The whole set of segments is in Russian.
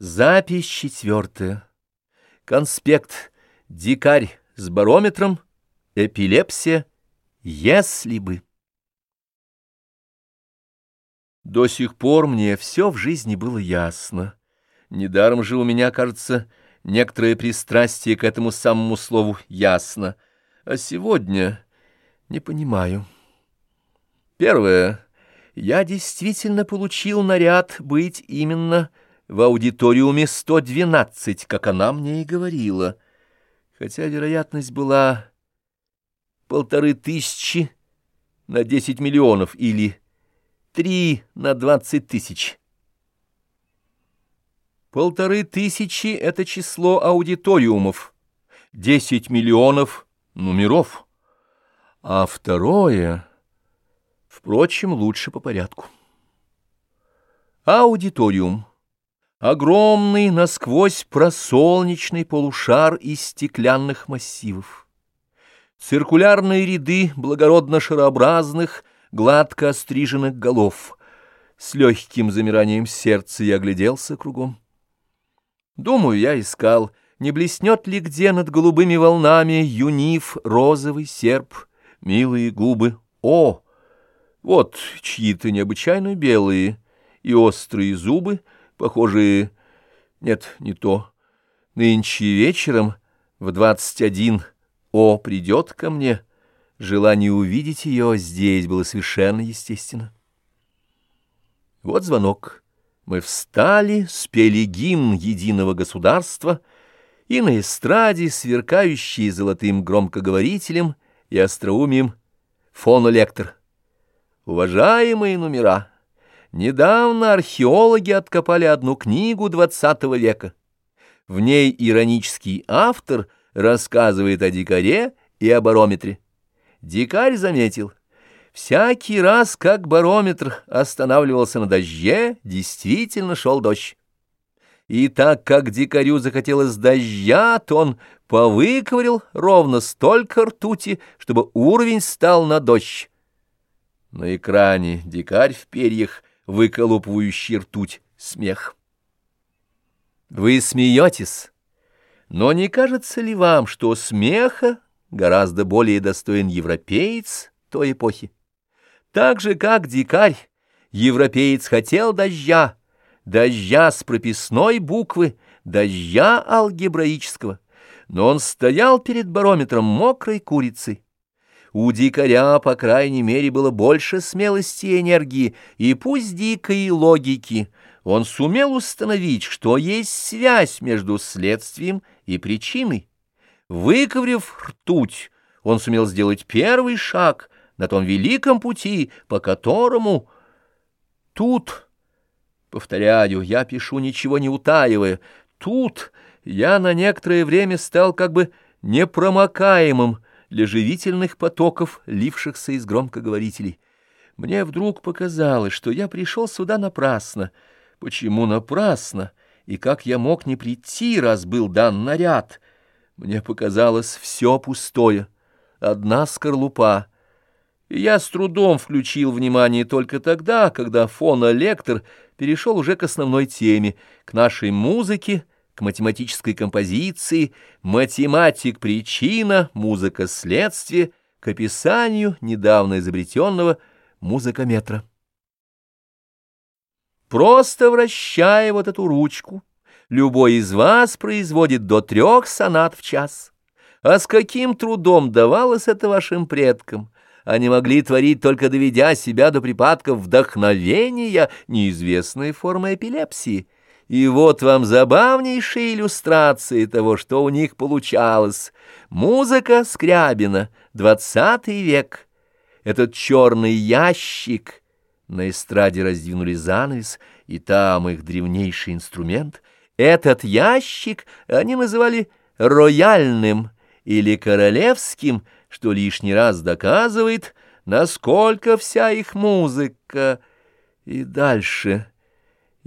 Запись четвертая. Конспект. Дикарь с барометром. Эпилепсия. Если бы. До сих пор мне все в жизни было ясно. Недаром же у меня, кажется, некоторое пристрастие к этому самому слову «ясно». А сегодня не понимаю. Первое. Я действительно получил наряд быть именно в аудиториуме 112, как она мне и говорила, хотя вероятность была полторы тысячи на 10 миллионов или три на 20 тысяч. Полторы тысячи — это число аудиториумов, 10 миллионов номеров, а второе, впрочем, лучше по порядку. Аудиториум — Огромный, насквозь просолнечный полушар из стеклянных массивов. Циркулярные ряды благородно шарообразных, гладко остриженных голов. С легким замиранием сердца я огляделся кругом. Думаю, я искал, не блеснет ли где над голубыми волнами юнив, розовый серп, милые губы. О! Вот чьи-то необычайно белые и острые зубы — похожие... Нет, не то. Нынче вечером в двадцать один О придет ко мне. Желание увидеть ее здесь было совершенно естественно. Вот звонок. Мы встали, спели гимн единого государства, и на эстраде, сверкающий золотым громкоговорителем и остроумием, фонолектор. Уважаемые номера! Недавно археологи откопали одну книгу XX века. В ней иронический автор рассказывает о дикаре и о барометре. Дикарь заметил, всякий раз, как барометр останавливался на дожде, действительно шел дождь. И так как дикарю захотелось дождя, то он повыковырил ровно столько ртути, чтобы уровень стал на дождь. На экране дикарь в перьях выколупывающий ртуть смех. Вы смеетесь, но не кажется ли вам, что смеха гораздо более достоин европеец той эпохи? Так же, как дикарь, европеец хотел дождя, дождя с прописной буквы, дождя алгебраического, но он стоял перед барометром мокрой курицей. У дикаря, по крайней мере, было больше смелости и энергии, и пусть дикой логики. Он сумел установить, что есть связь между следствием и причиной. Выковрив ртуть, он сумел сделать первый шаг на том великом пути, по которому... Тут, повторяю, я пишу, ничего не утаивая, тут я на некоторое время стал как бы непромокаемым, для живительных потоков, лившихся из громкоговорителей. Мне вдруг показалось, что я пришел сюда напрасно. Почему напрасно? И как я мог не прийти, раз был дан наряд? Мне показалось все пустое, одна скорлупа. И я с трудом включил внимание только тогда, когда фонолектор перешел уже к основной теме, к нашей музыке, к математической композиции, математик-причина, музыка-следствие, к описанию недавно изобретенного музыкометра. Просто вращая вот эту ручку, любой из вас производит до трех сонат в час. А с каким трудом давалось это вашим предкам? Они могли творить, только доведя себя до припадков вдохновения, неизвестной формы эпилепсии — и вот вам забавнейшие иллюстрации того, что у них получалось. Музыка Скрябина, двадцатый век. Этот черный ящик. На эстраде раздвинули занавес, и там их древнейший инструмент. Этот ящик они называли рояльным или королевским, что лишний раз доказывает, насколько вся их музыка. И дальше...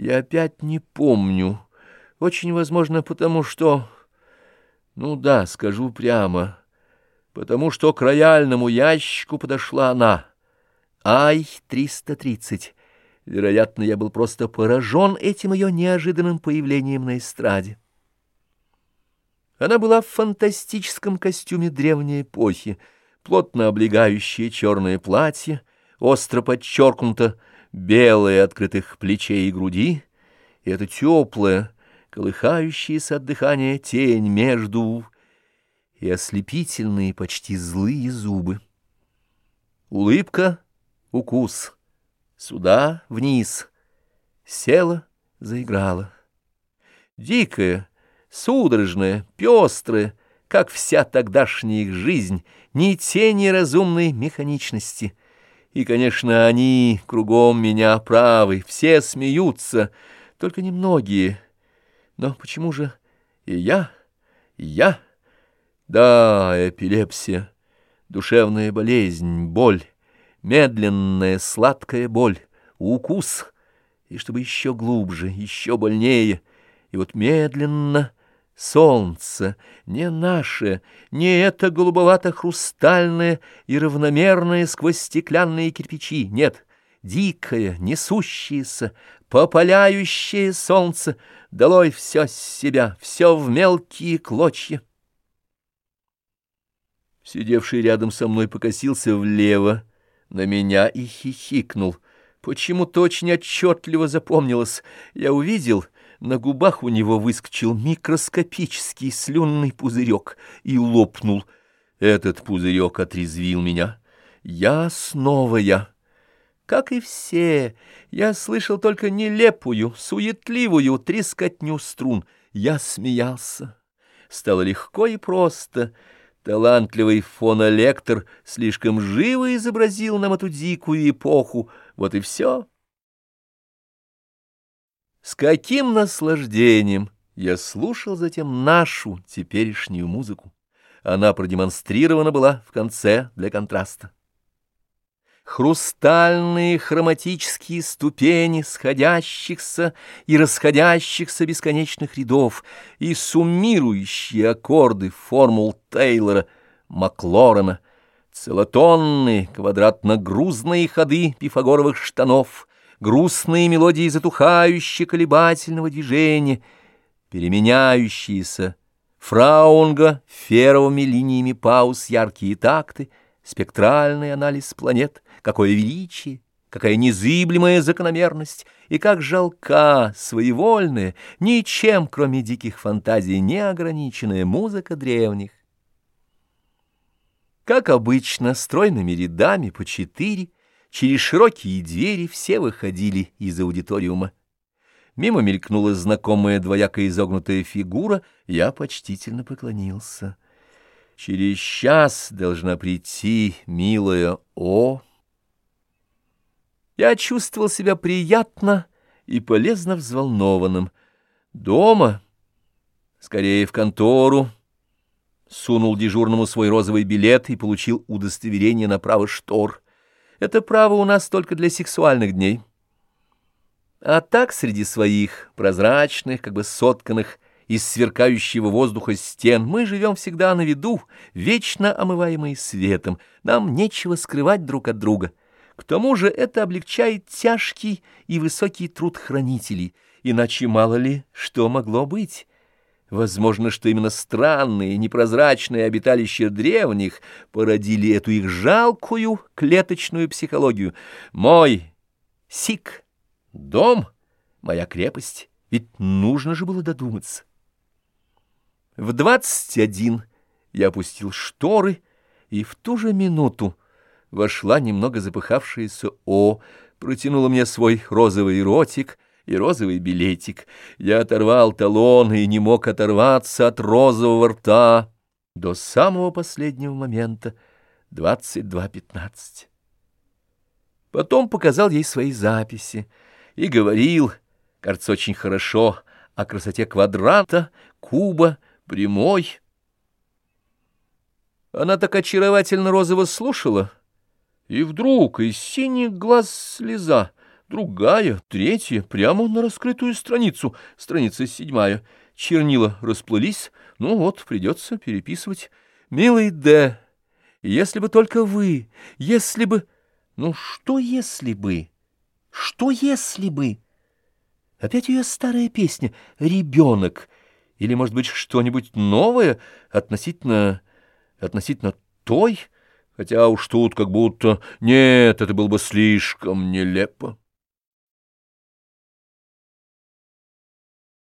Я опять не помню. Очень возможно, потому что... Ну да, скажу прямо. Потому что к рояльному ящику подошла она. Ай-330. Вероятно, я был просто поражен этим ее неожиданным появлением на эстраде. Она была в фантастическом костюме древней эпохи, плотно облегающее черное платье, остро подчеркнуто белое открытых плечей и груди, и это теплое, колыхающаяся от дыхания тень между и ослепительные, почти злые зубы. Улыбка — укус, сюда, вниз, села, заиграла. Дикая, судорожная, пестрая, как вся тогдашняя их жизнь, ни тени разумной механичности. И, конечно, они кругом меня правы, все смеются, только немногие. Но почему же и я, и я? Да, эпилепсия, душевная болезнь, боль, медленная сладкая боль, укус, и чтобы еще глубже, еще больнее, и вот медленно солнце, не наше, не это голубовато-хрустальное и равномерное сквозь стеклянные кирпичи, нет, дикое, несущееся, попаляющее солнце, долой все с себя, все в мелкие клочья. Сидевший рядом со мной покосился влево на меня и хихикнул. Почему-то очень отчетливо запомнилось. Я увидел, на губах у него выскочил микроскопический слюнный пузырек и лопнул. Этот пузырек отрезвил меня. Я снова я. Как и все, я слышал только нелепую, суетливую трескотню струн. Я смеялся. Стало легко и просто — Талантливый фонолектор слишком живо изобразил нам эту дикую эпоху. Вот и все. С каким наслаждением я слушал затем нашу теперешнюю музыку. Она продемонстрирована была в конце для контраста хрустальные хроматические ступени сходящихся и расходящихся бесконечных рядов и суммирующие аккорды формул Тейлора, Маклорена, целотонные квадратно-грузные ходы пифагоровых штанов, грустные мелодии затухающие колебательного движения, переменяющиеся фраунга феровыми линиями пауз яркие такты, спектральный анализ планет — какое величие, какая незыблемая закономерность, и как жалка, своевольная, ничем, кроме диких фантазий, не ограниченная музыка древних. Как обычно, стройными рядами по четыре, через широкие двери все выходили из аудиториума. Мимо мелькнула знакомая двояко изогнутая фигура, я почтительно поклонился. Через час должна прийти милая О, я чувствовал себя приятно и полезно взволнованным. Дома, скорее в контору, сунул дежурному свой розовый билет и получил удостоверение на право штор. Это право у нас только для сексуальных дней. А так среди своих прозрачных, как бы сотканных из сверкающего воздуха стен, мы живем всегда на виду, вечно омываемые светом. Нам нечего скрывать друг от друга — к тому же это облегчает тяжкий и высокий труд хранителей, иначе мало ли что могло быть. Возможно, что именно странные, непрозрачные обиталища древних породили эту их жалкую клеточную психологию. Мой сик, дом, моя крепость, ведь нужно же было додуматься. В двадцать один я опустил шторы, и в ту же минуту вошла немного запыхавшаяся О, протянула мне свой розовый ротик и розовый билетик. Я оторвал талон и не мог оторваться от розового рта до самого последнего момента, двадцать два пятнадцать. Потом показал ей свои записи и говорил, кажется, очень хорошо, о красоте квадрата, куба, прямой. Она так очаровательно розово слушала, и вдруг из синих глаз слеза, другая, третья, прямо на раскрытую страницу, страница седьмая. Чернила расплылись, ну вот, придется переписывать. «Милый Д, если бы только вы, если бы...» «Ну что если бы?» Что если бы... Опять ее старая песня «Ребенок» или, может быть, что-нибудь новое относительно... относительно той... Хотя уж тут как будто... Нет, это было бы слишком нелепо.